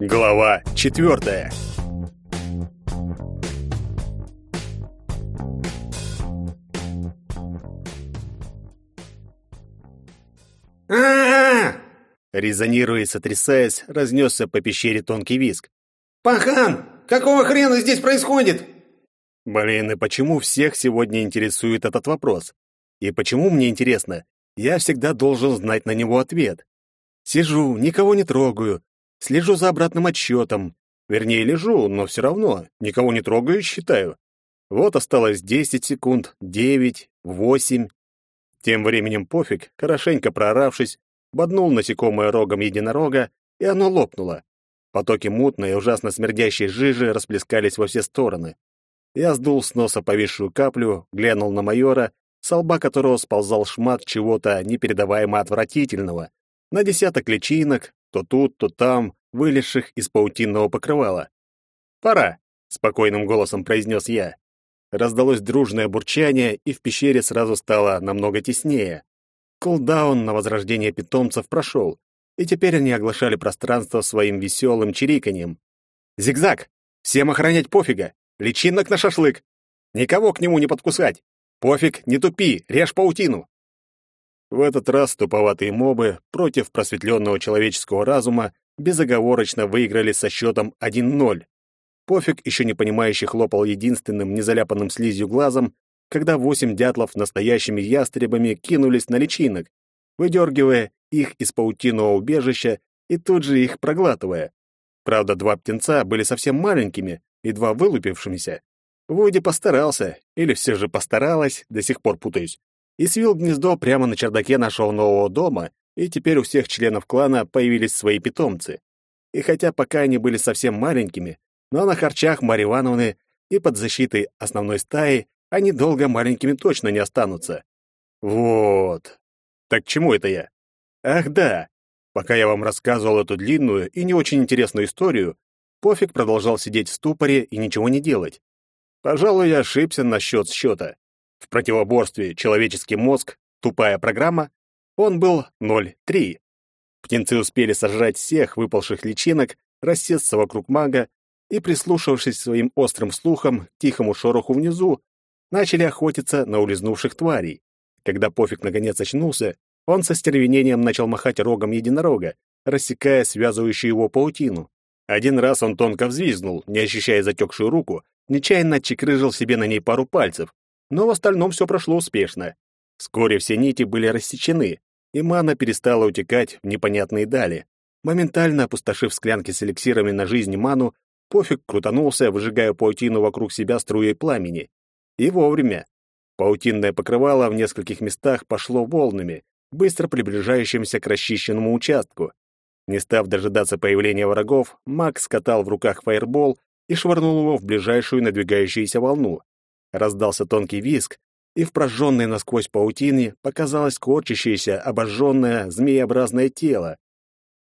Глава четвертая. Резонируя и сотрясаясь, разнесся по пещере тонкий визг. «Пахан, какого хрена здесь происходит?» Блин, и почему всех сегодня интересует этот вопрос? И почему мне интересно? Я всегда должен знать на него ответ. Сижу, никого не трогаю, слежу за обратным отсчетом. Вернее, лежу, но все равно, никого не трогаю, считаю. Вот осталось 10 секунд, 9, 8. Тем временем пофиг, хорошенько прооравшись, боднул насекомое рогом единорога, и оно лопнуло. Потоки мутной и ужасно смердящей жижи расплескались во все стороны. Я сдул с носа повисшую каплю, глянул на майора, с лба которого сползал шмат чего-то непередаваемо отвратительного, на десяток личинок, то тут, то там, вылезших из паутинного покрывала. «Пора», — спокойным голосом произнес я. Раздалось дружное бурчание, и в пещере сразу стало намного теснее. Кулдаун на возрождение питомцев прошел, и теперь они оглашали пространство своим веселым чириканьем. «Зигзаг! Всем охранять пофига! Личинок на шашлык! Никого к нему не подкусать! Пофиг, не тупи, режь паутину!» В этот раз туповатые мобы против просветленного человеческого разума безоговорочно выиграли со счетом 1-0. Пофиг еще не понимающий хлопал единственным незаляпанным слизью глазом, когда восемь дятлов настоящими ястребами кинулись на личинок, выдергивая их из паутинного убежища и тут же их проглатывая. Правда, два птенца были совсем маленькими, едва вылупившимися. Вуди постарался, или все же постаралась, до сих пор путаюсь, и свил гнездо прямо на чердаке нашего нового дома, и теперь у всех членов клана появились свои питомцы. И хотя пока они были совсем маленькими, но на харчах Марьи Ивановны и под защитой основной стаи они долго маленькими точно не останутся. Вот. Так чему это я? Ах да, пока я вам рассказывал эту длинную и не очень интересную историю, Пофиг продолжал сидеть в ступоре и ничего не делать. Пожалуй, я ошибся насчет счета. В противоборстве человеческий мозг, тупая программа, он был 0,3. Птенцы успели сожрать всех выпалших личинок, рассесться вокруг мага и, прислушавшись своим острым слухом к тихому шороху внизу, начали охотиться на улизнувших тварей. Когда Пофиг наконец очнулся, он со стервенением начал махать рогом единорога, рассекая связывающую его паутину. Один раз он тонко взвизгнул, не ощущая затекшую руку, нечаянно отчекрыжил себе на ней пару пальцев, но в остальном все прошло успешно. Вскоре все нити были рассечены, и мана перестала утекать в непонятные дали. Моментально опустошив склянки с эликсирами на жизнь ману, Пофиг крутанулся, выжигая паутину вокруг себя струей пламени. И вовремя. Паутинное покрывало в нескольких местах пошло волнами, быстро приближающимся к расчищенному участку. Не став дожидаться появления врагов, маг скатал в руках фаербол и швырнул его в ближайшую надвигающуюся волну. Раздался тонкий визг, и в прожженной насквозь паутине показалось корчащееся, обожженное, змееобразное тело.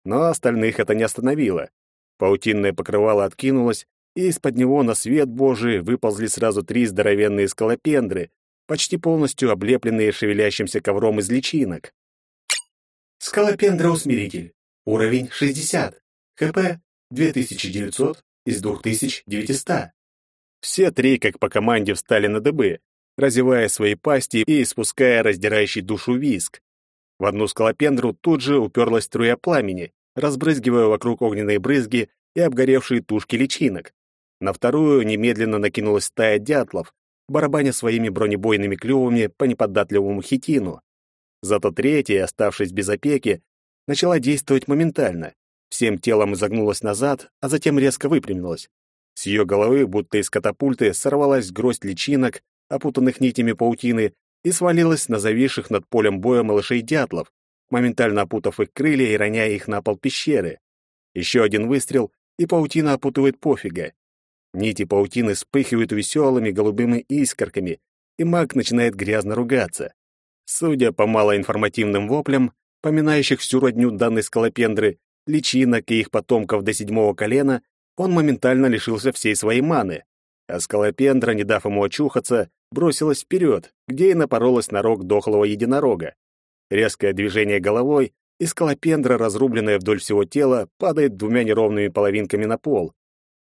Но остальных это не остановило. Паутинное покрывало откинулось, и из-под него на свет Божий выползли сразу три здоровенные скалопендры, почти полностью облепленные шевелящимся ковром из личинок. Скалопендра-усмиритель. Уровень 60. ХП 2900 из 2900. Все три, как по команде, встали на дыбы, разевая свои пасти и испуская раздирающий душу виск. В одну скалопендру тут же уперлась струя пламени, разбрызгивая вокруг огненные брызги и обгоревшие тушки личинок. На вторую немедленно накинулась стая дятлов, барабаня своими бронебойными клювами по неподатливому хитину. Зато третья, оставшись без опеки, начала действовать моментально. Всем телом изогнулась назад, а затем резко выпрямилась. С ее головы, будто из катапульты, сорвалась гроздь личинок, опутанных нитями паутины, и свалилась на зависших над полем боя малышей-дятлов, моментально опутав их крылья и роняя их на пол пещеры. Еще один выстрел, и паутина опутывает пофига. Нити паутины вспыхивают веселыми голубыми искорками, и маг начинает грязно ругаться. Судя по малоинформативным воплям, поминающих всю родню данной скалопендры, личинок и их потомков до седьмого колена, он моментально лишился всей своей маны, а скалопендра, не дав ему очухаться, бросилась вперед, где и напоролась на рог дохлого единорога. Резкое движение головой, и скалопендра, разрубленная вдоль всего тела, падает двумя неровными половинками на пол.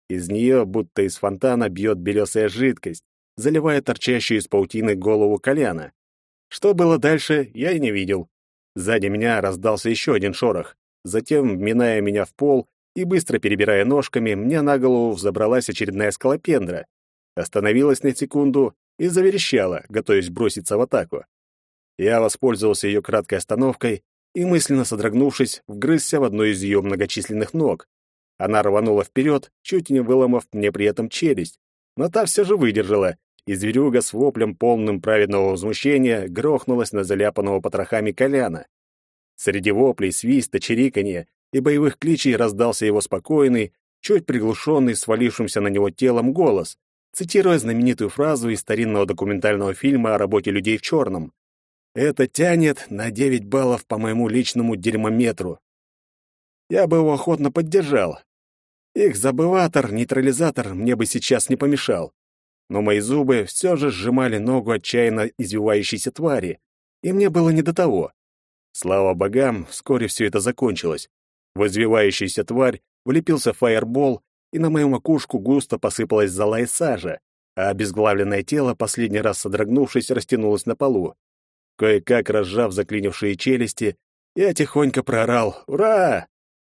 Из нее, будто из фонтана, бьет белесая жидкость, заливая торчащую из паутины голову Коляна. Что было дальше, я и не видел. Сзади меня раздался еще один шорох. Затем, вминая меня в пол и быстро перебирая ножками, мне на голову взобралась очередная скалопендра. Остановилась на секунду и заверещала, готовясь броситься в атаку. Я воспользовался ее краткой остановкой и, мысленно содрогнувшись, вгрызся в одну из ее многочисленных ног. Она рванула вперед, чуть не выломав мне при этом челюсть, но та все же выдержала, и зверюга с воплем, полным праведного возмущения, грохнулась на заляпанного потрохами Коляна. Среди воплей, свиста, чириканья и боевых кличей раздался его спокойный, чуть приглушенный, свалившимся на него телом голос, цитируя знаменитую фразу из старинного документального фильма о работе людей в черном. «Это тянет на 9 баллов по моему личному дерьмометру». Я бы его охотно поддержал. Их забыватор, нейтрализатор мне бы сейчас не помешал. Но мои зубы все же сжимали ногу отчаянно извивающейся твари, и мне было не до того. Слава богам, вскоре все это закончилось. В тварь влепился фаербол, и на мою макушку густо посыпалась зола и сажа, а обезглавленное тело, последний раз содрогнувшись, растянулось на полу. Кое-как разжав заклинившие челюсти, я тихонько проорал «Ура!».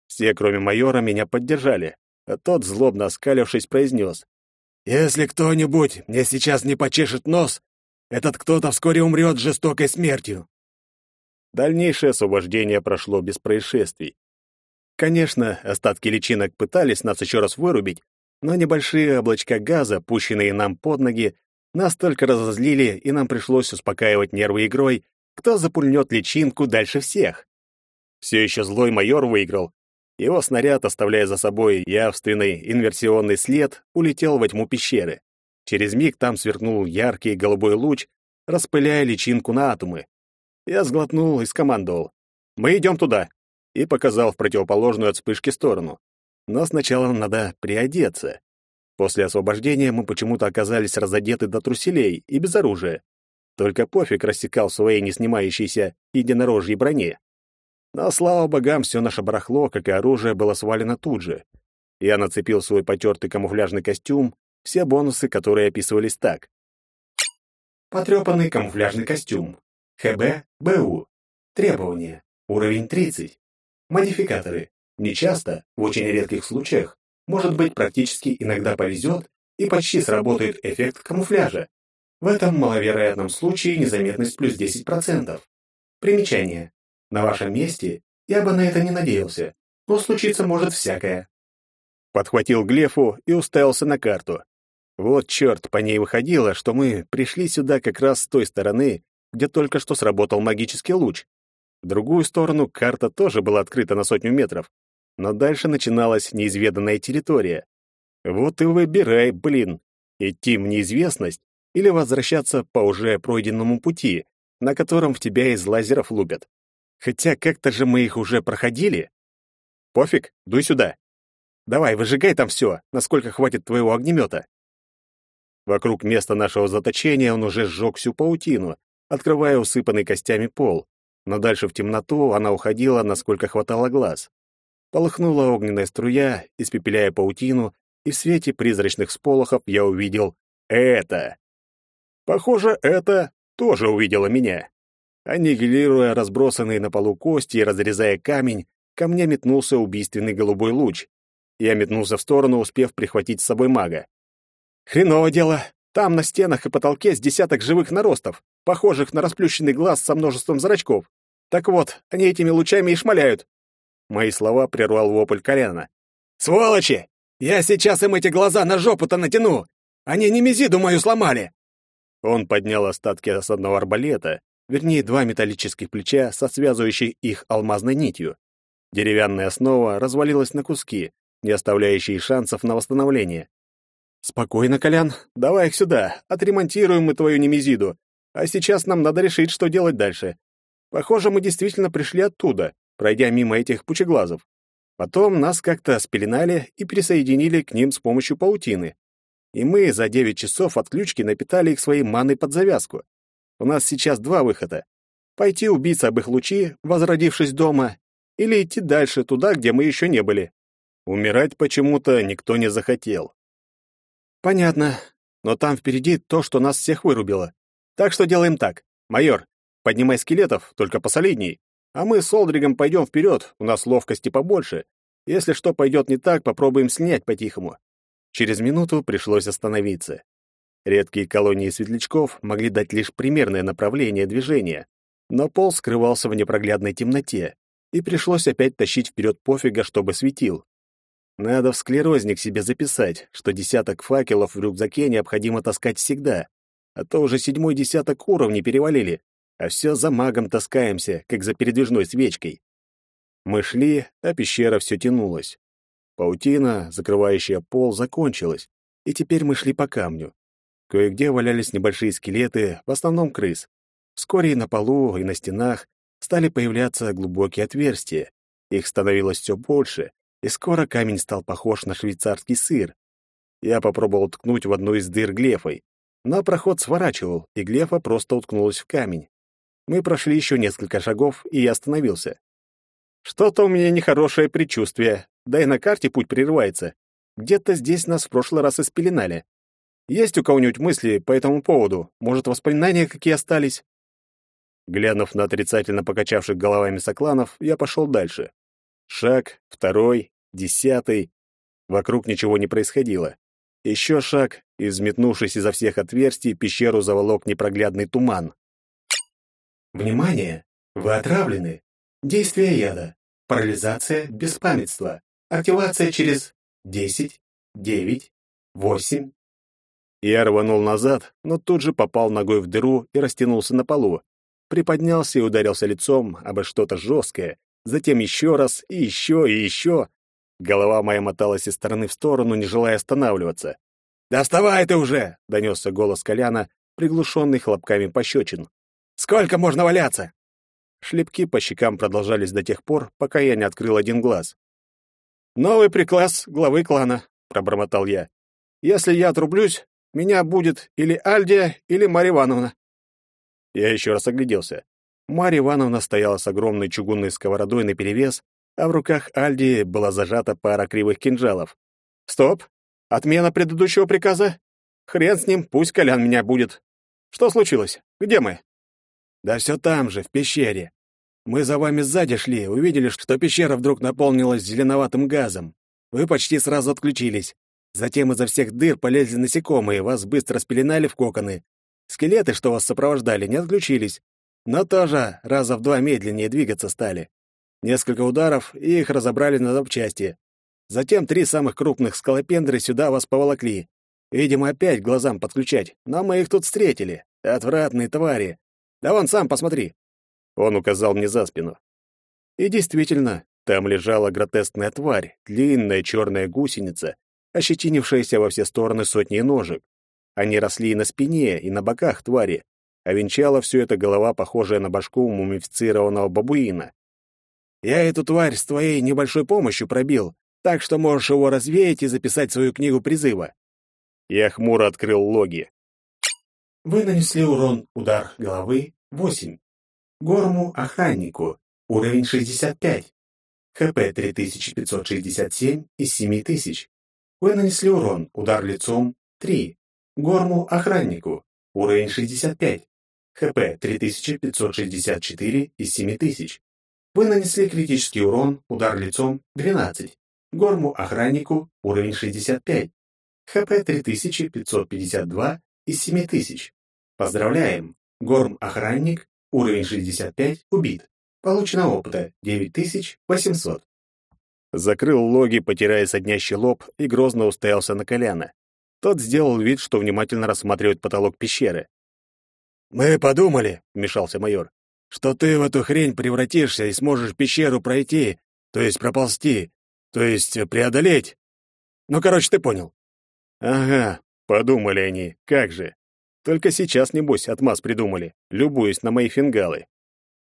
Все, кроме майора, меня поддержали, а тот, злобно оскалившись, произнес «Если кто-нибудь мне сейчас не почешет нос, этот кто-то вскоре умрет жестокой смертью». Дальнейшее освобождение прошло без происшествий. Конечно, остатки личинок пытались нас еще раз вырубить, но небольшие облачка газа, пущенные нам под ноги, настолько разозлили, и нам пришлось успокаивать нервы игрой, кто запульнет личинку дальше всех. Все еще злой майор выиграл. Его снаряд, оставляя за собой явственный инверсионный след, улетел во тьму пещеры. Через миг там сверкнул яркий голубой луч, распыляя личинку на атомы. Я сглотнул и скомандовал. «Мы идем туда!» И показал в противоположную от вспышки сторону. Но сначала надо приодеться. После освобождения мы почему-то оказались разодеты до труселей и без оружия. Только пофиг рассекал в своей неснимающейся единорожьей броне. Но, слава богам, все наше барахло, как и оружие, было свалено тут же. Я нацепил свой потертый камуфляжный костюм, все бонусы, которые описывались так. Потрепанный камуфляжный костюм. ХБ БУ. Требования. Уровень 30. Модификаторы. Нечасто, в очень редких случаях, может быть практически иногда повезет и почти сработает эффект камуфляжа. В этом маловероятном случае незаметность плюс 10%. Примечание. На вашем месте я бы на это не надеялся, но случиться может всякое. Подхватил Глефу и уставился на карту. Вот черт, по ней выходило, что мы пришли сюда как раз с той стороны, где только что сработал магический луч. В другую сторону карта тоже была открыта на сотню метров, но дальше начиналась неизведанная территория. Вот и выбирай, блин, идти в неизвестность или возвращаться по уже пройденному пути, на котором в тебя из лазеров лупят. Хотя как-то же мы их уже проходили. Пофиг, дуй сюда. Давай, выжигай там все, насколько хватит твоего огнемета. Вокруг места нашего заточения он уже сжег всю паутину, открывая усыпанный костями пол, но дальше в темноту она уходила, насколько хватало глаз. Полыхнула огненная струя, испепеляя паутину, и в свете призрачных сполохов я увидел это. Похоже, это тоже увидело меня. Аннигилируя разбросанные на полу кости и разрезая камень, ко мне метнулся убийственный голубой луч. Я метнулся в сторону, успев прихватить с собой мага. «Хреново дело. Там на стенах и потолке с десяток живых наростов, похожих на расплющенный глаз со множеством зрачков. Так вот, они этими лучами и шмаляют. Мои слова прервал вопль Коляна. «Сволочи! Я сейчас им эти глаза на жопу-то натяну! Они немезиду мою сломали!» Он поднял остатки осадного арбалета, вернее, два металлических плеча со связывающей их алмазной нитью. Деревянная основа развалилась на куски, не оставляющие шансов на восстановление. «Спокойно, Колян, давай их сюда, отремонтируем мы твою немезиду. А сейчас нам надо решить, что делать дальше. Похоже, мы действительно пришли оттуда, пройдя мимо этих пучеглазов. Потом нас как-то спеленали и присоединили к ним с помощью паутины. И мы за девять часов отключки напитали их своей маной под завязку. У нас сейчас два выхода. Пойти убиться об их лучи, возродившись дома, или идти дальше, туда, где мы еще не были. Умирать почему-то никто не захотел. Понятно, но там впереди то, что нас всех вырубило. Так что делаем так. Майор, поднимай скелетов, только посолидней. А мы с Олдригом пойдем вперед, у нас ловкости побольше. Если что пойдет не так, попробуем снять по-тихому. Через минуту пришлось остановиться. Редкие колонии светлячков могли дать лишь примерное направление движения, но пол скрывался в непроглядной темноте, и пришлось опять тащить вперед пофига, чтобы светил. Надо в склерозник себе записать, что десяток факелов в рюкзаке необходимо таскать всегда, а то уже седьмой десяток уровней перевалили, а все за магом таскаемся, как за передвижной свечкой. Мы шли, а пещера все тянулась. Паутина, закрывающая пол, закончилась, и теперь мы шли по камню. Кое-где валялись небольшие скелеты, в основном крыс. Вскоре и на полу, и на стенах стали появляться глубокие отверстия. Их становилось все больше, и скоро камень стал похож на швейцарский сыр. Я попробовал ткнуть в одну из дыр глефой, но проход сворачивал, и глефа просто уткнулась в камень. Мы прошли еще несколько шагов, и я остановился. Что-то у меня нехорошее предчувствие, да и на карте путь прерывается. Где-то здесь нас в прошлый раз испеленали. Есть у кого-нибудь мысли по этому поводу? Может, воспоминания какие остались?» Глянув на отрицательно покачавших головами сокланов, я пошел дальше. Шаг, второй, десятый. Вокруг ничего не происходило. Еще шаг, и, взметнувшись изо всех отверстий, пещеру заволок непроглядный туман. «Внимание! Вы отравлены! Действие яда. Парализация, беспамятство. Активация через десять, девять, восемь, я рванул назад, но тут же попал ногой в дыру и растянулся на полу. Приподнялся и ударился лицом обо что-то жесткое, затем еще раз, и еще, и еще. Голова моя моталась из стороны в сторону, не желая останавливаться. «Да вставай ты уже!» — донесся голос Коляна, приглушенный хлопками пощечин. «Сколько можно валяться?» Шлепки по щекам продолжались до тех пор, пока я не открыл один глаз. «Новый приказ главы клана», — пробормотал я. «Если я отрублюсь, меня будет или Альдия, или Марья Ивановна. Я еще раз огляделся. Марья Ивановна стояла с огромной чугунной сковородой наперевес, а в руках Альдии была зажата пара кривых кинжалов. Стоп! Отмена предыдущего приказа? Хрен с ним, пусть Колян меня будет. Что случилось? Где мы? Да все там же, в пещере. Мы за вами сзади шли, увидели, что пещера вдруг наполнилась зеленоватым газом. Вы почти сразу отключились. Затем изо всех дыр полезли насекомые, вас быстро спеленали в коконы. Скелеты, что вас сопровождали, не отключились, но тоже раза в два медленнее двигаться стали. Несколько ударов, и их разобрали на запчасти. Затем три самых крупных скалопендры сюда вас поволокли. Видимо, опять глазам подключать, но мы их тут встретили. Отвратные твари. Да вон сам посмотри. Он указал мне за спину. И действительно, там лежала гротескная тварь, длинная черная гусеница, ощетинившаяся во все стороны сотни ножек. Они росли и на спине, и на боках твари, а венчала все это голова, похожая на башку мумифицированного бабуина. «Я эту тварь с твоей небольшой помощью пробил, так что можешь его развеять и записать свою книгу призыва». Я хмуро открыл логи. Вы нанесли урон удар головы 8. Горму охраннику уровень 65. ХП 3567 из 7000. Вы нанесли урон, удар лицом 3. Горму охраннику, уровень 65. ХП 3564 из 7000. Вы нанесли критический урон, удар лицом 12. Горму охраннику, уровень 65. ХП 3552 из 7000. Поздравляем! Горм-охранник, уровень 65, убит. Получено опыта 9800 закрыл логи, потирая соднящий лоб, и грозно уставился на Коляна. Тот сделал вид, что внимательно рассматривает потолок пещеры. «Мы подумали», — вмешался майор, «что ты в эту хрень превратишься и сможешь пещеру пройти, то есть проползти, то есть преодолеть. Ну, короче, ты понял». «Ага, подумали они, как же. Только сейчас, небось, отмаз придумали, любуясь на мои фингалы.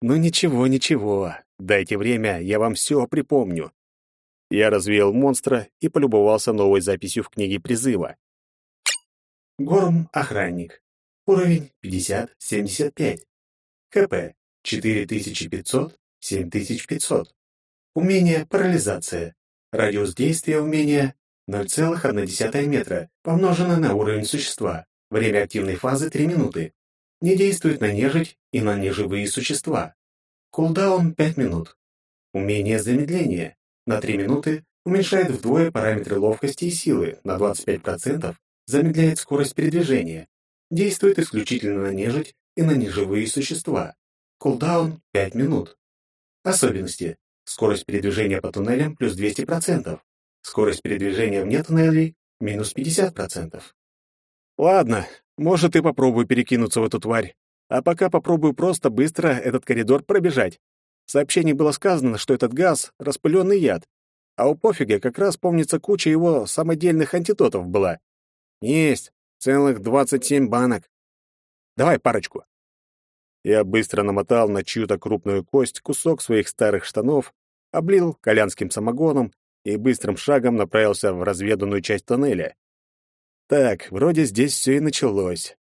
Ну ничего, ничего, дайте время, я вам все припомню. Я развеял монстра и полюбовался новой записью в книге призыва. Горм-охранник. Уровень 50-75. КП 4500-7500. Умение парализация. Радиус действия умения 0,1 метра, помножено на уровень существа. Время активной фазы 3 минуты. Не действует на нежить и на неживые существа. Кулдаун 5 минут. Умение замедления. На 3 минуты уменьшает вдвое параметры ловкости и силы, на 25% замедляет скорость передвижения. Действует исключительно на нежить и на неживые существа. Кулдаун 5 минут. Особенности. Скорость передвижения по туннелям плюс 200%. Скорость передвижения вне туннелей минус 50%. Ладно, может и попробую перекинуться в эту тварь. А пока попробую просто быстро этот коридор пробежать. В сообщении было сказано, что этот газ — распыленный яд. А у пофига как раз, помнится, куча его самодельных антидотов была. Есть, целых двадцать семь банок. Давай парочку. Я быстро намотал на чью-то крупную кость кусок своих старых штанов, облил колянским самогоном и быстрым шагом направился в разведанную часть тоннеля. Так, вроде здесь все и началось.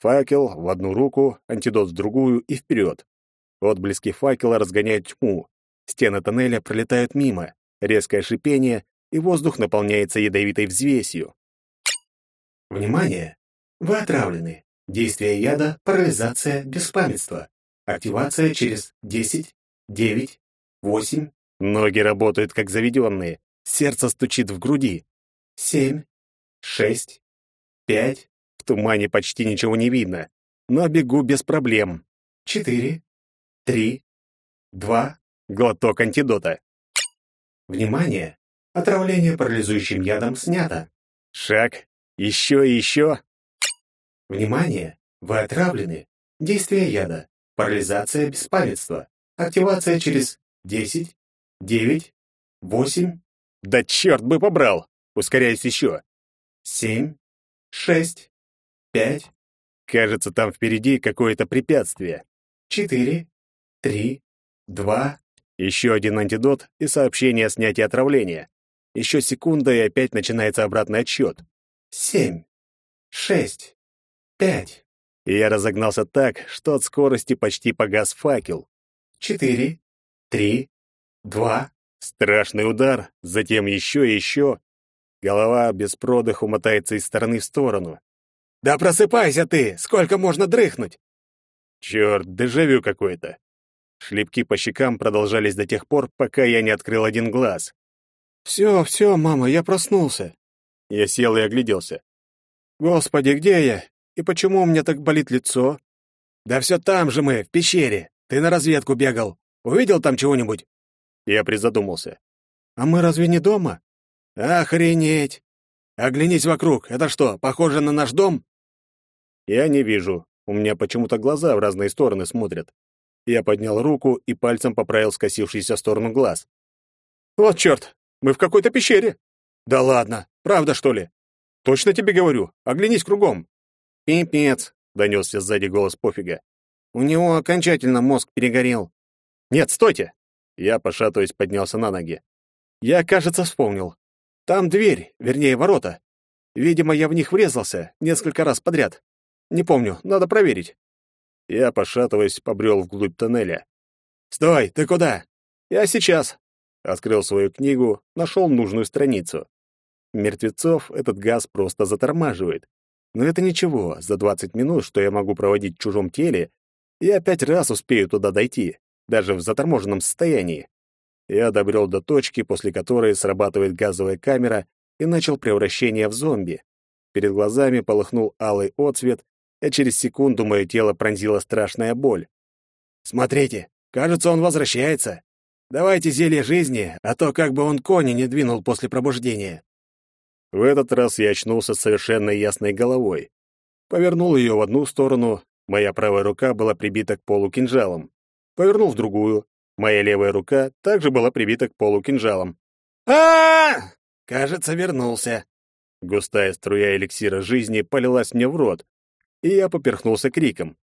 Факел в одну руку, антидот в другую и вперед. Отблески факела разгоняют тьму. Стены тоннеля пролетают мимо. Резкое шипение, и воздух наполняется ядовитой взвесью. Внимание! Вы отравлены. Действие яда — парализация, беспамятство. Активация через 10, 9, 8. Ноги работают как заведенные. Сердце стучит в груди. 7, 6, 5. В тумане почти ничего не видно, но бегу без проблем. 4, три, два, глоток антидота. Внимание! Отравление парализующим ядом снято. Шаг. Еще и еще. Внимание! Вы отравлены. Действие яда. Парализация беспамятства. Активация через 10, 9, 8. Да черт бы побрал! Ускоряюсь еще. 7, 6, 5. Кажется, там впереди какое-то препятствие. 4, три, два, еще один антидот и сообщение о снятии отравления. Еще секунда, и опять начинается обратный отсчет. Семь, шесть, пять. И я разогнался так, что от скорости почти погас факел. Четыре, три, два. Страшный удар, затем еще и еще. Голова без продыху мотается из стороны в сторону. «Да просыпайся ты! Сколько можно дрыхнуть?» Черт, дежавю какое-то. Шлепки по щекам продолжались до тех пор, пока я не открыл один глаз. «Все, все, мама, я проснулся». Я сел и огляделся. «Господи, где я? И почему у меня так болит лицо?» «Да все там же мы, в пещере. Ты на разведку бегал. Увидел там чего-нибудь?» Я призадумался. «А мы разве не дома?» «Охренеть! Оглянись вокруг. Это что, похоже на наш дом?» «Я не вижу. У меня почему-то глаза в разные стороны смотрят. Я поднял руку и пальцем поправил скосившийся в сторону глаз. «Вот черт! Мы в какой-то пещере!» «Да ладно! Правда, что ли?» «Точно тебе говорю! Оглянись кругом!» «Пипец!» — донесся сзади голос пофига. «У него окончательно мозг перегорел!» «Нет, стойте!» Я, пошатываясь, поднялся на ноги. «Я, кажется, вспомнил. Там дверь, вернее, ворота. Видимо, я в них врезался несколько раз подряд. Не помню, надо проверить. Я, пошатываясь, побрел вглубь тоннеля. «Стой! Ты куда?» «Я сейчас!» Открыл свою книгу, нашел нужную страницу. Мертвецов этот газ просто затормаживает. Но это ничего, за 20 минут, что я могу проводить в чужом теле, я пять раз успею туда дойти, даже в заторможенном состоянии. Я добрел до точки, после которой срабатывает газовая камера, и начал превращение в зомби. Перед глазами полыхнул алый отсвет, а через секунду мое тело пронзила страшная боль. «Смотрите, кажется, он возвращается. Давайте зелье жизни, а то как бы он кони не двинул после пробуждения». В этот раз я очнулся совершенно ясной головой. Повернул ее в одну сторону, моя правая рука была прибита к полу кинжалом. Повернул в другую, моя левая рука также была прибита к полу кинжалом. а, Кажется, вернулся. Густая струя эликсира жизни полилась мне в рот, и я поперхнулся криком.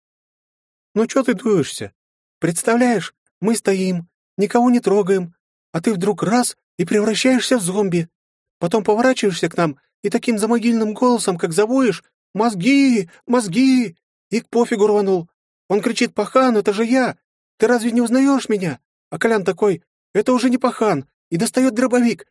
«Ну что ты дуешься? Представляешь, мы стоим, никого не трогаем, а ты вдруг раз и превращаешься в зомби. Потом поворачиваешься к нам и таким замогильным голосом, как завоешь, «Мозги! Мозги!» И к пофигу рванул. Он кричит, «Пахан, это же я! Ты разве не узнаешь меня?» А Колян такой, Это уже не пахан, и достает дробовик.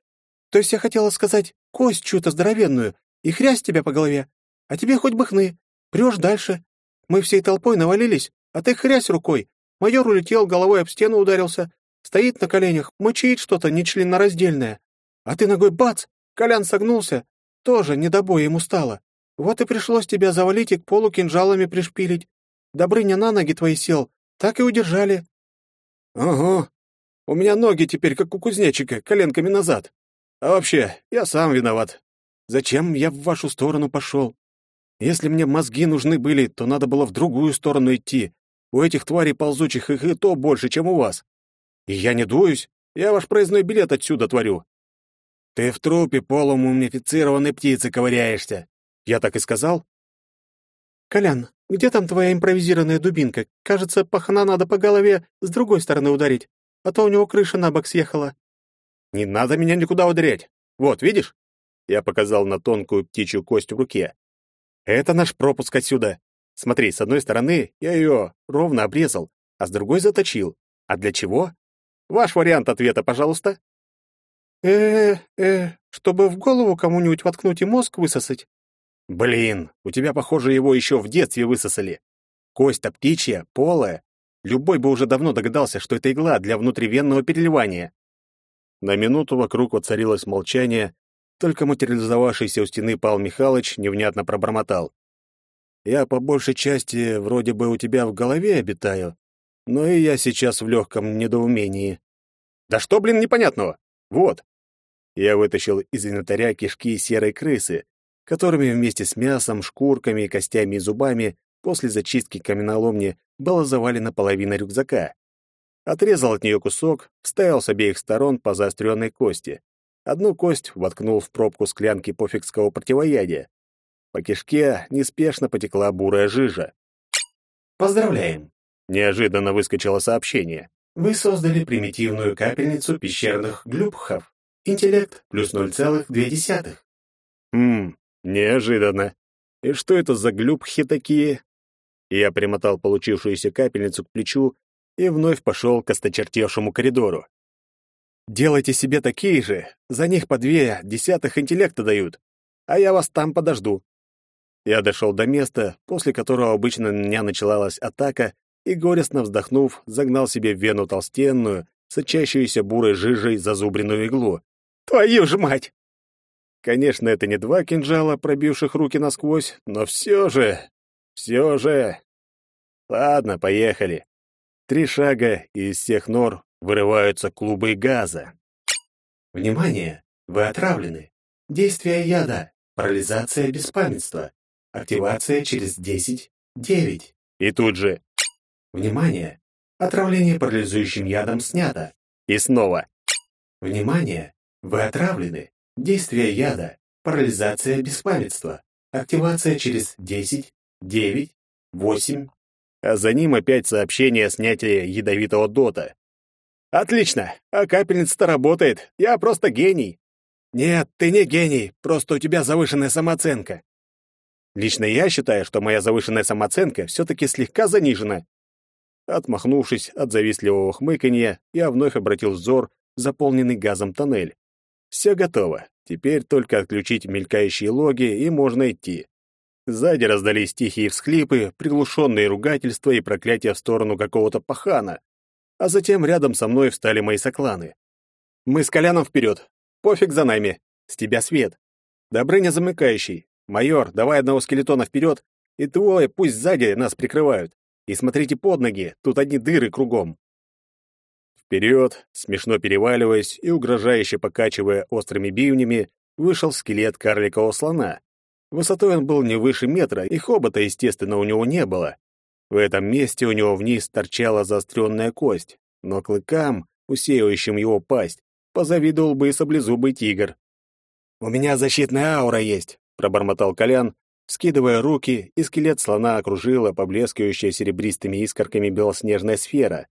То есть я хотела сказать кость чью-то здоровенную и хрясь тебя по голове. А тебе хоть бы хны. Прешь дальше. Мы всей толпой навалились, а ты хрясь рукой. Майор улетел, головой об стену ударился. Стоит на коленях, мычит что-то нечленораздельное. А ты ногой бац! Колян согнулся. Тоже не до боя ему стало. Вот и пришлось тебя завалить и к полу кинжалами пришпилить. Добрыня на ноги твои сел, так и удержали. Ого, у меня ноги теперь как у кузнечика, коленками назад. А вообще, я сам виноват. Зачем я в вашу сторону пошел? Если мне мозги нужны были, то надо было в другую сторону идти. У этих тварей ползучих их и то больше, чем у вас. И я не дуюсь, я ваш проездной билет отсюда творю. Ты в трупе полумумифицированной птицы ковыряешься. Я так и сказал? Колян, где там твоя импровизированная дубинка? Кажется, пахана надо по голове с другой стороны ударить, а то у него крыша на бок съехала. Не надо меня никуда ударять. Вот, видишь? Я показал на тонкую птичью кость в руке. Это наш пропуск отсюда. Смотри, с одной стороны я ее ровно обрезал, а с другой заточил. А для чего? Ваш вариант ответа, пожалуйста. Э-э, чтобы в голову кому-нибудь воткнуть и мозг высосать. Блин, у тебя, похоже, его еще в детстве высосали. Кость-то птичья, полая. Любой бы уже давно догадался, что это игла для внутривенного переливания. На минуту вокруг воцарилось молчание, только материализовавшийся у стены Павел Михайлович невнятно пробормотал. «Я по большей части вроде бы у тебя в голове обитаю, но и я сейчас в легком недоумении». «Да что, блин, непонятного? Вот». Я вытащил из инвентаря кишки серой крысы, которыми вместе с мясом, шкурками, костями и зубами после зачистки каменоломни было завалена половина рюкзака. Отрезал от нее кусок, вставил с обеих сторон по заостренной кости. Одну кость воткнул в пробку склянки пофигского противоядия. По кишке неспешно потекла бурая жижа. Поздравляем! Неожиданно выскочило сообщение. Вы создали примитивную капельницу пещерных глюбхов. Интеллект плюс 0,2. Хм, Неожиданно. И что это за глюбхи такие? Я примотал получившуюся капельницу к плечу и вновь пошел к осточертевшему коридору. Делайте себе такие же, за них по две десятых интеллекта дают, а я вас там подожду. Я дошел до места, после которого обычно на меня началась атака, и, горестно вздохнув, загнал себе в вену толстенную, сочащуюся бурой жижей зазубренную иглу. «Твою ж мать!» Конечно, это не два кинжала, пробивших руки насквозь, но все же... Все же... Ладно, поехали. Три шага, и из всех нор вырываются клубы газа. Внимание! Вы отравлены. Действие яда. Парализация беспамятства. Активация через 10, 9. И тут же... Внимание! Отравление парализующим ядом снято. И снова. Внимание! Вы отравлены. Действие яда. Парализация беспамятства. Активация через 10, 9, 8. А за ним опять сообщение о снятии ядовитого дота. Отлично, а капельница-то работает. Я просто гений. Нет, ты не гений, просто у тебя завышенная самооценка. Лично я считаю, что моя завышенная самооценка все-таки слегка занижена. Отмахнувшись от завистливого хмыканья, я вновь обратил взор заполненный газом тоннель. Все готово. Теперь только отключить мелькающие логи, и можно идти. Сзади раздались тихие всхлипы, приглушенные ругательства и проклятия в сторону какого-то пахана. А затем рядом со мной встали мои сокланы. Мы с Коляном вперед. Пофиг за нами. С тебя свет. Добрыня замыкающий. Майор, давай одного скелетона вперед, и двое пусть сзади нас прикрывают. И смотрите под ноги, тут одни дыры кругом. Вперед, смешно переваливаясь и угрожающе покачивая острыми бивнями, вышел скелет карликового слона. Высотой он был не выше метра, и хобота, естественно, у него не было. В этом месте у него вниз торчала заостренная кость, но клыкам, усеивающим его пасть, позавидовал бы и саблезубый тигр. «У меня защитная аура есть», — пробормотал Колян, скидывая руки, и скелет слона окружила поблескивающая серебристыми искорками белоснежная сфера.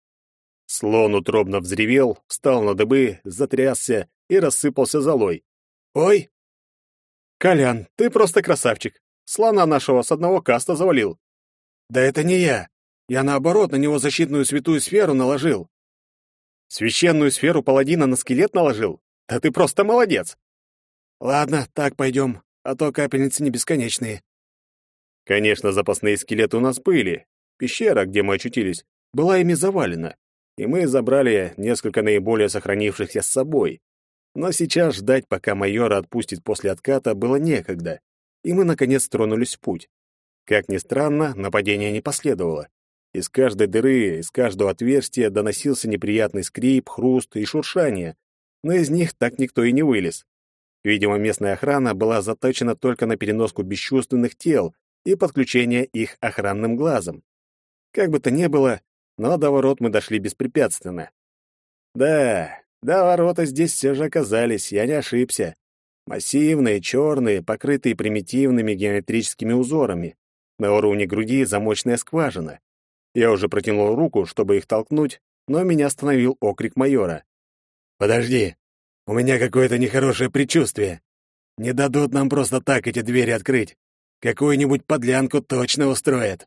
Слон утробно взревел, встал на дыбы, затрясся и рассыпался золой. «Ой!» «Колян, ты просто красавчик! Слона нашего с одного каста завалил!» «Да это не я! Я, наоборот, на него защитную святую сферу наложил!» Священную сферу паладина на скелет наложил? Да ты просто молодец. Ладно, так пойдем, а то капельницы не бесконечные. Конечно, запасные скелеты у нас были. Пещера, где мы очутились, была ими завалена, и мы забрали несколько наиболее сохранившихся с собой. Но сейчас ждать, пока майора отпустит после отката, было некогда, и мы, наконец, тронулись в путь. Как ни странно, нападение не последовало. Из каждой дыры, из каждого отверстия доносился неприятный скрип, хруст и шуршание, но из них так никто и не вылез. Видимо, местная охрана была заточена только на переноску бесчувственных тел и подключение их охранным глазом. Как бы то ни было, но до ворот мы дошли беспрепятственно. Да, да, ворота здесь все же оказались, я не ошибся. Массивные, черные, покрытые примитивными геометрическими узорами. На уровне груди замочная скважина. Я уже протянул руку, чтобы их толкнуть, но меня остановил окрик майора. «Подожди, у меня какое-то нехорошее предчувствие. Не дадут нам просто так эти двери открыть. Какую-нибудь подлянку точно устроят».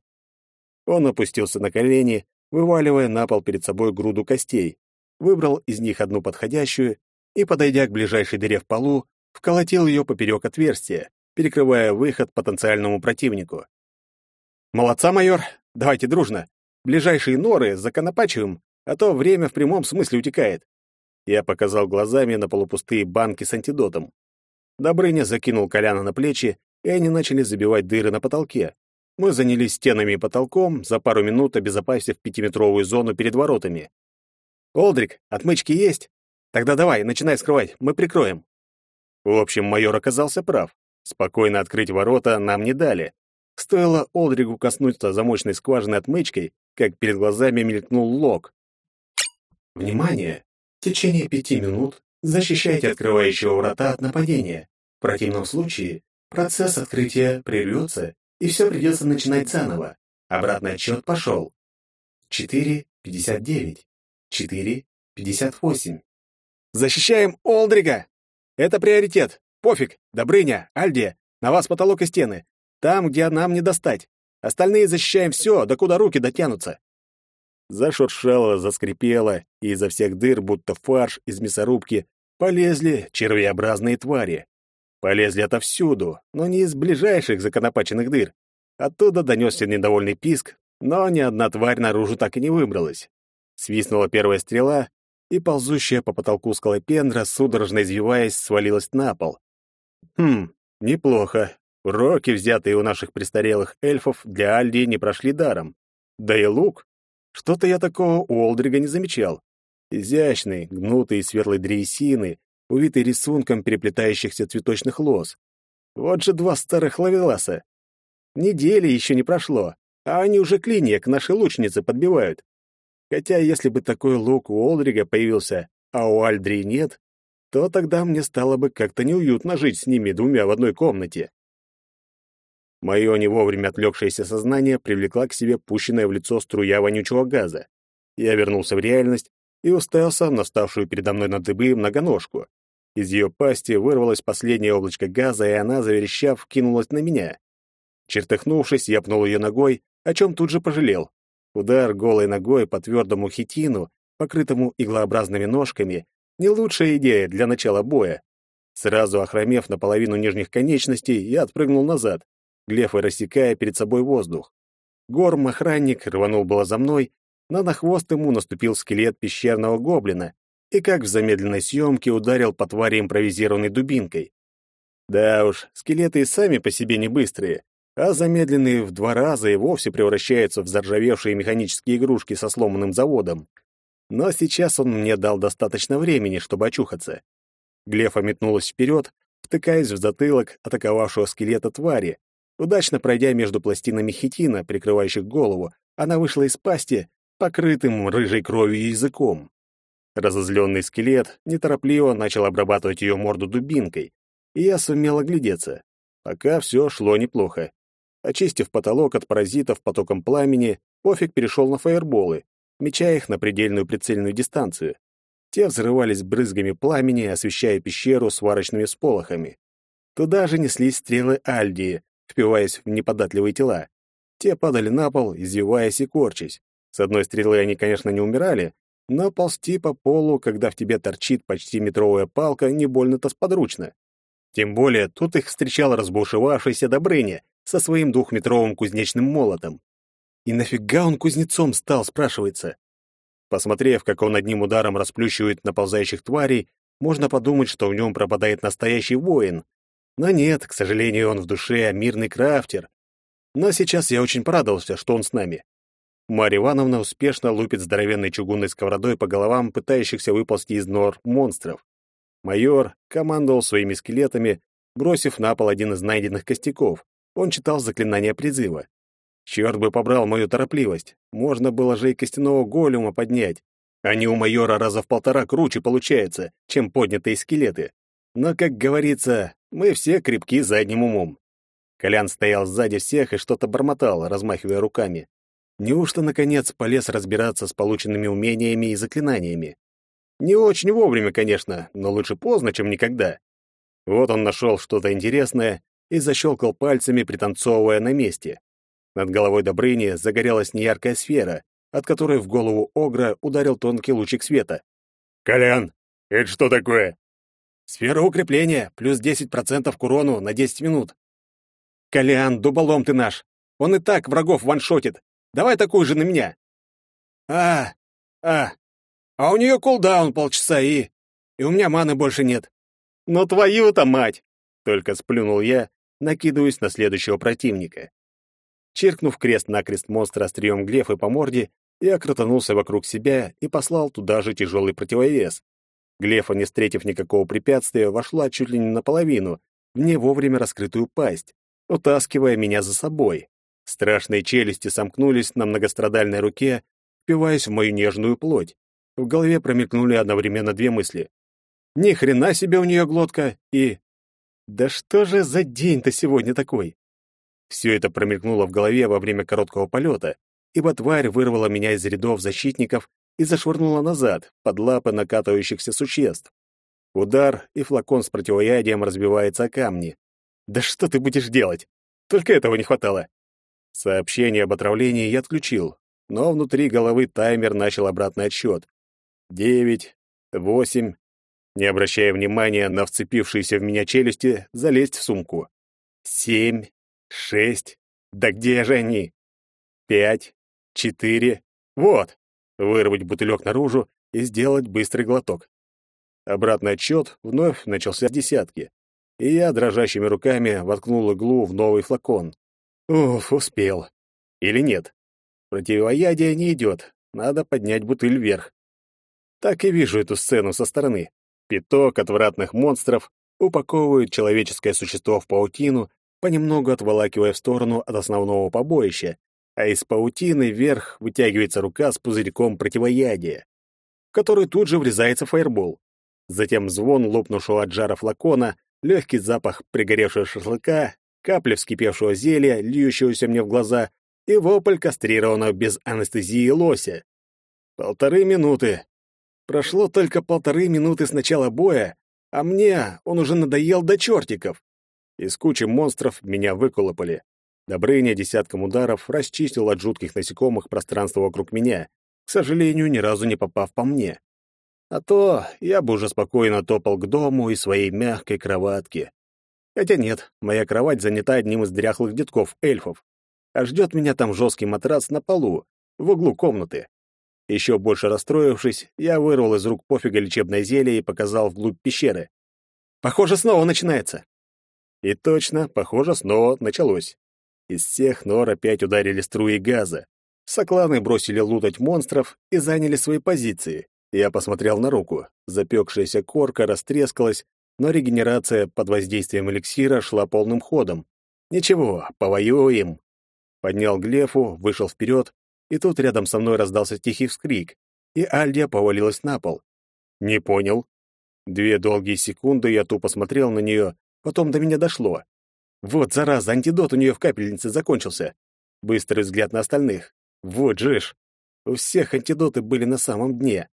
Он опустился на колени, вываливая на пол перед собой груду костей, выбрал из них одну подходящую и, подойдя к ближайшей дыре в полу, вколотил ее поперек отверстия, перекрывая выход потенциальному противнику. «Молодца, майор! Давайте дружно! Ближайшие норы законопачиваем, а то время в прямом смысле утекает. Я показал глазами на полупустые банки с антидотом. Добрыня закинул Коляна на плечи, и они начали забивать дыры на потолке. Мы занялись стенами и потолком, за пару минут обезопасив пятиметровую зону перед воротами. «Олдрик, отмычки есть? Тогда давай, начинай скрывать, мы прикроем». В общем, майор оказался прав. Спокойно открыть ворота нам не дали. Стоило Олдригу коснуться замочной скважины отмычкой, как перед глазами мелькнул лог. «Внимание! В течение пяти минут защищайте открывающего врата от нападения. В противном случае процесс открытия прервется, и все придется начинать заново. Обратный отсчет пошел. 4.59. 4.58. «Защищаем Олдрига! Это приоритет! Пофиг, Добрыня, Альдия, на вас потолок и стены. Там, где нам не достать. Остальные защищаем все, до куда руки дотянутся. Зашуршало, заскрипело, и изо всех дыр, будто фарш из мясорубки, полезли червеобразные твари. Полезли отовсюду, но не из ближайших законопаченных дыр. Оттуда донесся недовольный писк, но ни одна тварь наружу так и не выбралась. Свистнула первая стрела, и ползущая по потолку скалопендра, судорожно извиваясь, свалилась на пол. Хм, неплохо. Уроки, взятые у наших престарелых эльфов, для Альдии не прошли даром. Да и лук. Что-то я такого у Олдрига не замечал. Изящный, гнутый из светлой древесины, увитый рисунком переплетающихся цветочных лоз. Вот же два старых лавеласа. Недели еще не прошло, а они уже клинья к нашей лучнице подбивают. Хотя если бы такой лук у Олдрига появился, а у Альдрии нет, то тогда мне стало бы как-то неуютно жить с ними двумя в одной комнате. Мое не вовремя отвлекшееся сознание привлекла к себе пущенная в лицо струя вонючего газа. Я вернулся в реальность и уставился на ставшую передо мной на дыбы многоножку. Из ее пасти вырвалось последнее облачко газа, и она, заверещав, кинулась на меня. Чертыхнувшись, я пнул ее ногой, о чем тут же пожалел. Удар голой ногой по твердому хитину, покрытому иглообразными ножками, не лучшая идея для начала боя. Сразу охромев наполовину нижних конечностей, я отпрыгнул назад, глефой рассекая перед собой воздух. Горм-охранник рванул было за мной, но на хвост ему наступил скелет пещерного гоблина и, как в замедленной съемке, ударил по твари импровизированной дубинкой. Да уж, скелеты и сами по себе не быстрые, а замедленные в два раза и вовсе превращаются в заржавевшие механические игрушки со сломанным заводом. Но сейчас он мне дал достаточно времени, чтобы очухаться. Глефа метнулась вперед, втыкаясь в затылок атаковавшего скелета твари, Удачно пройдя между пластинами хитина, прикрывающих голову, она вышла из пасти, покрытым рыжей кровью языком. Разозленный скелет неторопливо начал обрабатывать ее морду дубинкой, и я сумел оглядеться. Пока все шло неплохо. Очистив потолок от паразитов потоком пламени, Пофиг перешел на фаерболы, меча их на предельную прицельную дистанцию. Те взрывались брызгами пламени, освещая пещеру сварочными сполохами. Туда же неслись стрелы Альдии, впиваясь в неподатливые тела. Те падали на пол, извиваясь и корчась. С одной стрелы они, конечно, не умирали, но ползти по полу, когда в тебе торчит почти метровая палка, не больно-то сподручно. Тем более тут их встречал разбушевавшийся Добрыня со своим двухметровым кузнечным молотом. И нафига он кузнецом стал, спрашивается? Посмотрев, как он одним ударом расплющивает наползающих тварей, можно подумать, что в нем пропадает настоящий воин. Но нет, к сожалению, он в душе мирный крафтер. Но сейчас я очень порадовался, что он с нами. Марья Ивановна успешно лупит здоровенной чугунной сковородой по головам пытающихся выползти из нор монстров. Майор командовал своими скелетами, бросив на пол один из найденных костяков. Он читал заклинание призыва. Черт бы побрал мою торопливость. Можно было же и костяного голема поднять. Они у майора раза в полтора круче получается, чем поднятые скелеты. Но, как говорится, мы все крепки задним умом. Колян стоял сзади всех и что-то бормотал, размахивая руками. Неужто, наконец, полез разбираться с полученными умениями и заклинаниями? Не очень вовремя, конечно, но лучше поздно, чем никогда. Вот он нашел что-то интересное и защелкал пальцами, пританцовывая на месте. Над головой Добрыни загорелась неяркая сфера, от которой в голову Огра ударил тонкий лучик света. «Колян, это что такое?» «Сфера укрепления, плюс 10% к урону на 10 минут». «Колян, дуболом ты наш! Он и так врагов ваншотит! Давай такую же на меня!» «А, а, а у нее кулдаун полчаса и... И у меня маны больше нет». «Но твою-то мать!» — только сплюнул я, накидываясь на следующего противника. Чиркнув крест-накрест монстра острием глефы по морде, я крутанулся вокруг себя и послал туда же тяжелый противовес. Глефа, не встретив никакого препятствия, вошла чуть ли не наполовину, в не вовремя раскрытую пасть, утаскивая меня за собой. Страшные челюсти сомкнулись на многострадальной руке, впиваясь в мою нежную плоть. В голове промелькнули одновременно две мысли. Ни хрена себе у нее глотка и... Да что же за день-то сегодня такой? Все это промелькнуло в голове во время короткого полета, ибо тварь вырвала меня из рядов защитников и зашвырнула назад, под лапы накатывающихся существ. Удар, и флакон с противоядием разбивается о камни. Да что ты будешь делать? Только этого не хватало. Сообщение об отравлении я отключил, но внутри головы таймер начал обратный отсчет. Девять, восемь. Не обращая внимания на вцепившиеся в меня челюсти, залезть в сумку. Семь, шесть. Да где же они? Пять, четыре. Вот. Вырвать бутылек наружу и сделать быстрый глоток. Обратный отсчет вновь начался с десятки, и я дрожащими руками воткнул иглу в новый флакон. Уф, успел. Или нет? Противоядие не идет, надо поднять бутыль вверх. Так и вижу эту сцену со стороны. Пяток отвратных монстров упаковывают человеческое существо в паутину понемногу отволакивая в сторону от основного побоища, а из паутины вверх вытягивается рука с пузырьком противоядия, в который тут же врезается фаербол. Затем звон лопнувшего от жара флакона, легкий запах пригоревшего шашлыка, капля вскипевшего зелья, льющегося мне в глаза, и вопль кастрированного без анестезии лося. Полторы минуты. Прошло только полторы минуты с начала боя, а мне он уже надоел до чертиков. Из кучи монстров меня выколопали. Добрыня десятком ударов расчистил от жутких насекомых пространство вокруг меня, к сожалению, ни разу не попав по мне. А то я бы уже спокойно топал к дому и своей мягкой кроватке. Хотя нет, моя кровать занята одним из дряхлых детков-эльфов, а ждет меня там жесткий матрас на полу, в углу комнаты. Еще больше расстроившись, я вырвал из рук пофига лечебное зелье и показал вглубь пещеры. Похоже, снова начинается. И точно, похоже, снова началось. Из всех нор опять ударили струи газа. Сокланы бросили лутать монстров и заняли свои позиции. Я посмотрел на руку. Запекшаяся корка растрескалась, но регенерация под воздействием эликсира шла полным ходом. Ничего, повоюем. Поднял глефу, вышел вперед, и тут рядом со мной раздался тихий вскрик, и Альдия повалилась на пол. Не понял. Две долгие секунды я тупо смотрел на нее, Потом до меня дошло. Вот, зараза, антидот у нее в капельнице закончился. Быстрый взгляд на остальных. Вот же ж. У всех антидоты были на самом дне.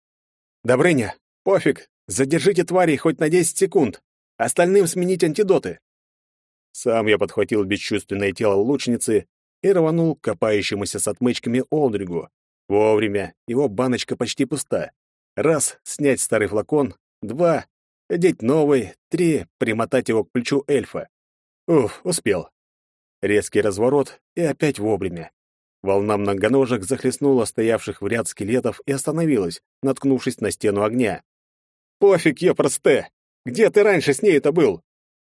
Добрыня, пофиг, задержите твари хоть на 10 секунд. Остальным сменить антидоты. Сам я подхватил бесчувственное тело лучницы и рванул к копающемуся с отмычками Олдригу. Вовремя, его баночка почти пуста. Раз — снять старый флакон, два — одеть новый, три — примотать его к плечу эльфа. Уф, успел. Резкий разворот и опять вовремя. Волна многоножек захлестнула стоявших в ряд скелетов и остановилась, наткнувшись на стену огня. «Пофиг, епросте! Где ты раньше с ней-то был?»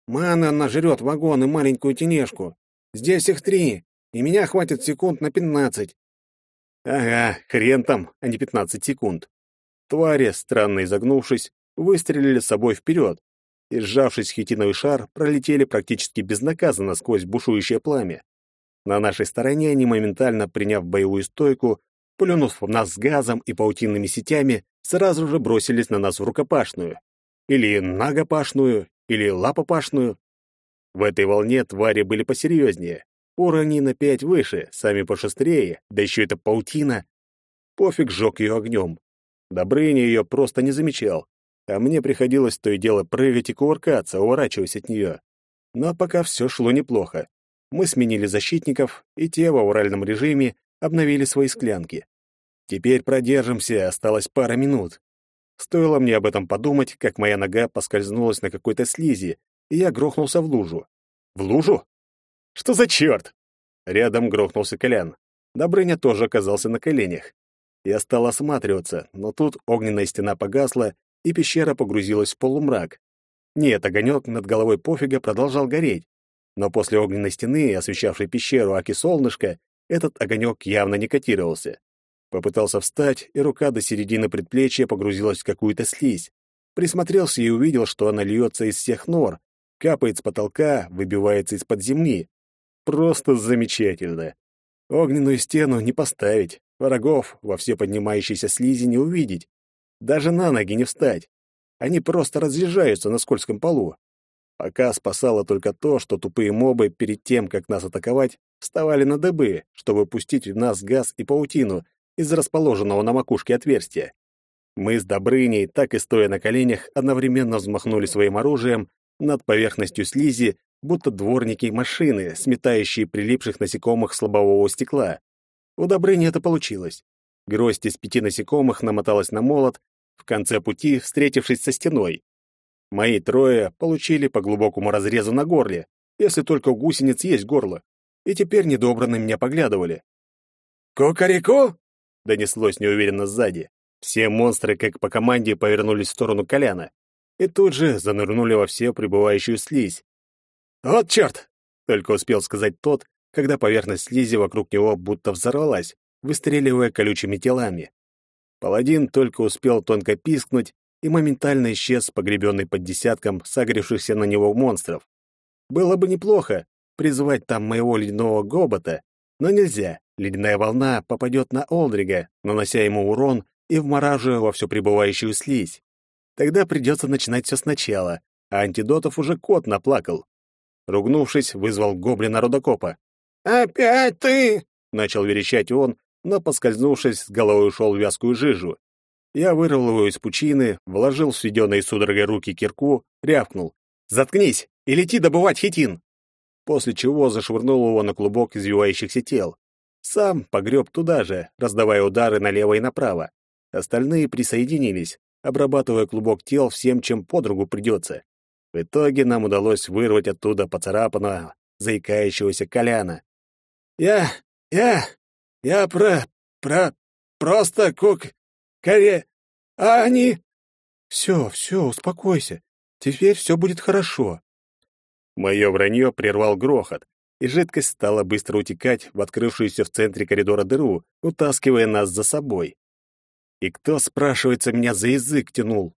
«Мана нажрет вагон и маленькую тележку. Здесь их три, и меня хватит секунд на пятнадцать». «Ага, хрен там, а не пятнадцать секунд». Твари, странно изогнувшись, выстрелили с собой вперед, и, сжавшись в хитиновый шар, пролетели практически безнаказанно сквозь бушующее пламя. На нашей стороне они, моментально приняв боевую стойку, плюнув в нас с газом и паутинными сетями, сразу же бросились на нас в рукопашную. Или нагопашную, или лапопашную. В этой волне твари были посерьезнее. Уровни на пять выше, сами пошустрее, да еще это паутина. Пофиг жег ее огнем. Добрыня ее просто не замечал, а мне приходилось то и дело прыгать и кувыркаться, уворачиваясь от нее. Но пока все шло неплохо. Мы сменили защитников, и те в ауральном режиме обновили свои склянки. Теперь продержимся, осталось пара минут. Стоило мне об этом подумать, как моя нога поскользнулась на какой-то слизи, и я грохнулся в лужу. В лужу? Что за черт? Рядом грохнулся Колян. Добрыня тоже оказался на коленях. Я стал осматриваться, но тут огненная стена погасла, и пещера погрузилась в полумрак. Нет, огонек над головой пофига продолжал гореть. Но после огненной стены, освещавшей пещеру Аки Солнышко, этот огонек явно не котировался. Попытался встать, и рука до середины предплечья погрузилась в какую-то слизь. Присмотрелся и увидел, что она льется из всех нор, капает с потолка, выбивается из-под земли. Просто замечательно. Огненную стену не поставить, врагов во все поднимающиеся слизи не увидеть. Даже на ноги не встать. Они просто разъезжаются на скользком полу. Пока спасало только то, что тупые мобы перед тем, как нас атаковать, вставали на дыбы, чтобы пустить в нас газ и паутину из расположенного на макушке отверстия. Мы с Добрыней, так и стоя на коленях, одновременно взмахнули своим оружием над поверхностью слизи, будто дворники машины, сметающие прилипших насекомых с лобового стекла. У Добрыни это получилось. Гроздь из пяти насекомых намоталась на молот, в конце пути встретившись со стеной. Мои трое получили по глубокому разрезу на горле, если только у гусениц есть горло, и теперь недобро на меня поглядывали. «Кукареку!» — донеслось неуверенно сзади. Все монстры, как по команде, повернулись в сторону Коляна и тут же занырнули во все пребывающую слизь. «Вот черт!» — только успел сказать тот, когда поверхность слизи вокруг него будто взорвалась, выстреливая колючими телами. Паладин только успел тонко пискнуть и моментально исчез, погребенный под десятком согревшихся на него монстров. Было бы неплохо призвать там моего ледяного гобота, но нельзя. Ледяная волна попадет на Олдрига, нанося ему урон и вмораживая во всю пребывающую слизь. Тогда придется начинать все сначала, а антидотов уже кот наплакал. Ругнувшись, вызвал гоблина Рудокопа. «Опять ты!» — начал верещать он, но, поскользнувшись, с головой ушел в вязкую жижу. Я вырвал его из пучины, вложил в сведенные судорогой руки кирку, рявкнул. «Заткнись и лети добывать хитин!» После чего зашвырнул его на клубок извивающихся тел. Сам погреб туда же, раздавая удары налево и направо. Остальные присоединились, обрабатывая клубок тел всем, чем подругу придется. В итоге нам удалось вырвать оттуда поцарапанного, заикающегося Коляна. «Я... я... я про... про... просто кук... коре... а они...» «Все, все, успокойся. Теперь все будет хорошо». Мое вранье прервал грохот, и жидкость стала быстро утекать в открывшуюся в центре коридора дыру, утаскивая нас за собой. И кто, спрашивается, меня за язык тянул?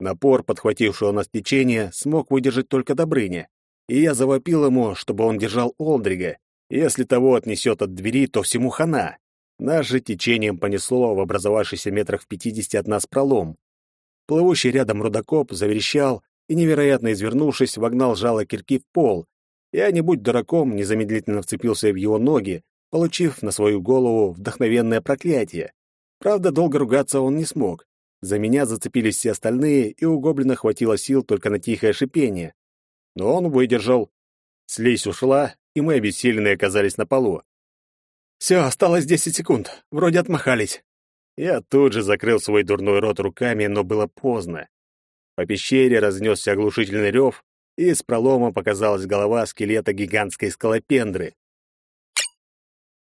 Напор, подхватившего нас течение, смог выдержать только Добрыня, и я завопил ему, чтобы он держал Олдрига. Если того отнесет от двери, то всему хана. Нас же течением понесло в образовавшийся метрах в пятидесяти от нас пролом. Плывущий рядом рудокоп заверещал и, невероятно извернувшись, вогнал жало кирки в пол. Я, не будь дураком, незамедлительно вцепился в его ноги, получив на свою голову вдохновенное проклятие. Правда, долго ругаться он не смог. За меня зацепились все остальные, и у гоблина хватило сил только на тихое шипение. Но он выдержал. Слизь ушла, и мы обессиленные оказались на полу. Все, осталось десять секунд. Вроде отмахались. Я тут же закрыл свой дурной рот руками, но было поздно. По пещере разнесся оглушительный рев, из пролома показалась голова скелета гигантской скалопендры.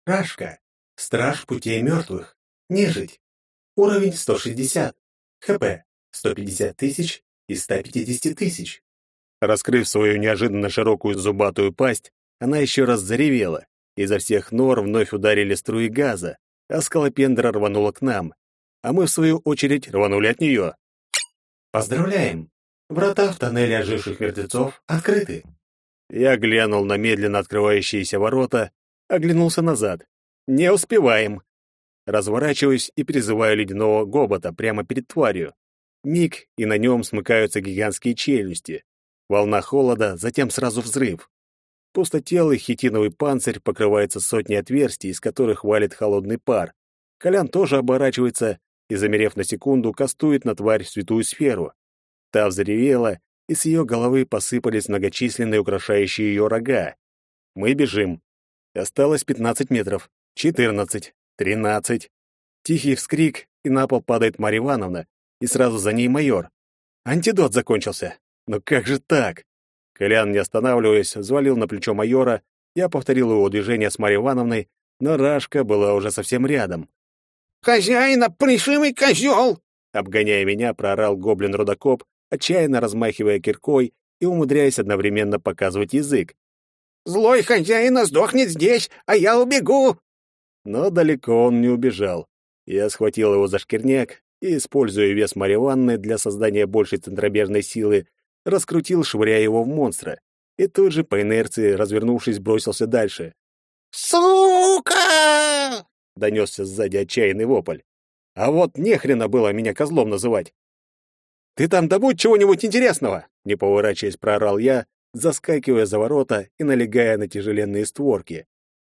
Рашка. Страж путей мертвых. Нежить. Уровень 160. ХП 150 тысяч из 150 тысяч. Раскрыв свою неожиданно широкую зубатую пасть, она еще раз заревела. Изо всех нор вновь ударили струи газа, а скалопендра рванула к нам, а мы, в свою очередь, рванули от нее. Поздравляем! Врата в тоннеле оживших мертвецов открыты. Я глянул на медленно открывающиеся ворота, оглянулся назад. Не успеваем. Разворачиваюсь и призываю ледяного гобота прямо перед тварью. Миг, и на нем смыкаются гигантские челюсти. Волна холода, затем сразу взрыв. Пустотелый хитиновый панцирь покрывается сотней отверстий, из которых валит холодный пар. Колян тоже оборачивается и, замерев на секунду, кастует на тварь святую сферу. Та взревела, и с ее головы посыпались многочисленные украшающие ее рога. Мы бежим. Осталось пятнадцать метров. четырнадцать, тринадцать. Тихий вскрик, и на пол падает Марья Ивановна, и сразу за ней майор. Антидот закончился. Но как же так? Колян, не останавливаясь, взвалил на плечо майора, я повторил его движение с Марьей Ивановной, но Рашка была уже совсем рядом. «Хозяина, пришимый козел!» Обгоняя меня, проорал гоблин-рудокоп, отчаянно размахивая киркой и умудряясь одновременно показывать язык. «Злой хозяина сдохнет здесь, а я убегу!» Но далеко он не убежал. Я схватил его за шкирняк и, используя вес Марьи Ивановны для создания большей центробежной силы, раскрутил, швыряя его в монстра, и тут же по инерции, развернувшись, бросился дальше. «Сука!» — донесся сзади отчаянный вопль. «А вот нехрена было меня козлом называть!» «Ты там добудь чего-нибудь интересного!» — не поворачиваясь, проорал я, заскакивая за ворота и налегая на тяжеленные створки.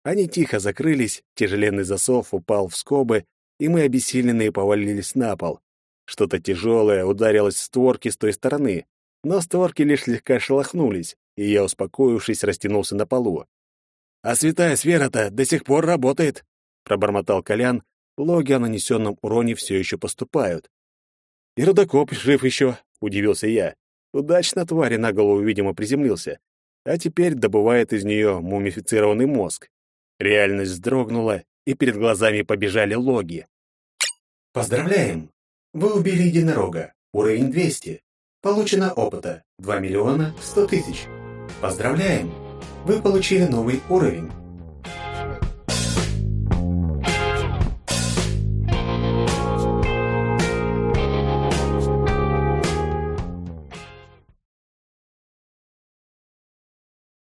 Они тихо закрылись, тяжеленный засов упал в скобы, и мы обессиленные повалились на пол. Что-то тяжелое ударилось в створки с той стороны, но створки лишь слегка шелохнулись, и я, успокоившись, растянулся на полу. «А святая сфера-то до сих пор работает!» — пробормотал Колян. Логи о нанесенном уроне все еще поступают. «И Рудокоп жив еще!» — удивился я. Удачно твари на голову, видимо, приземлился. А теперь добывает из нее мумифицированный мозг. Реальность вздрогнула, и перед глазами побежали логи. Поздравляем! Вы убили единорога. Уровень 200. Получено опыта 2 миллиона 100 тысяч. Поздравляем! Вы получили новый уровень.